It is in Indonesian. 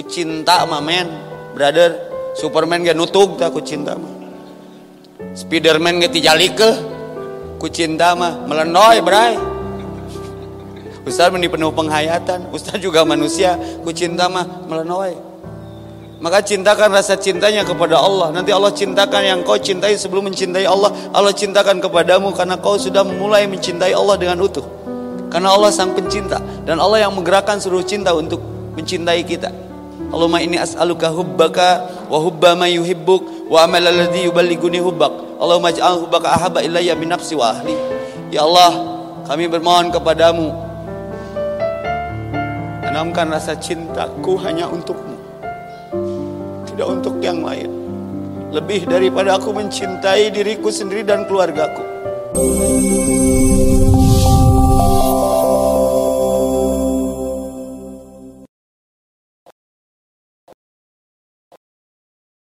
ku cinta mah men brother Superman gak nutug tak ku cinta mah Spiderman gak tijalik ke ku cinta mah melenoi bray Ustaz meni penuh penghayatan Ustaz juga manusia ku cinta mah melenoi maka cintakan rasa cintanya kepada Allah. Nanti Allah cintakan yang kau cintai sebelum mencintai Allah. Allah cintakan kepadamu karena kau sudah mulai mencintai Allah dengan utuh. Karena Allah sang pencinta dan Allah yang menggerakkan seluruh cinta untuk mencintai kita. Allahumma inni as'aluka hubbaka wa hubba ma yuhibbuk wa amal alladhi yuballighuni hubbak. Allahumma ij'al hubbaka ahabba ilayya min nafsi wa ahli. Ya Allah, kami bermohon kepadamu tanamkan rasa cintaku hanya untukmu tidak untuk yang lain. Lebih daripada aku mencintai diriku sendiri dan keluargaku.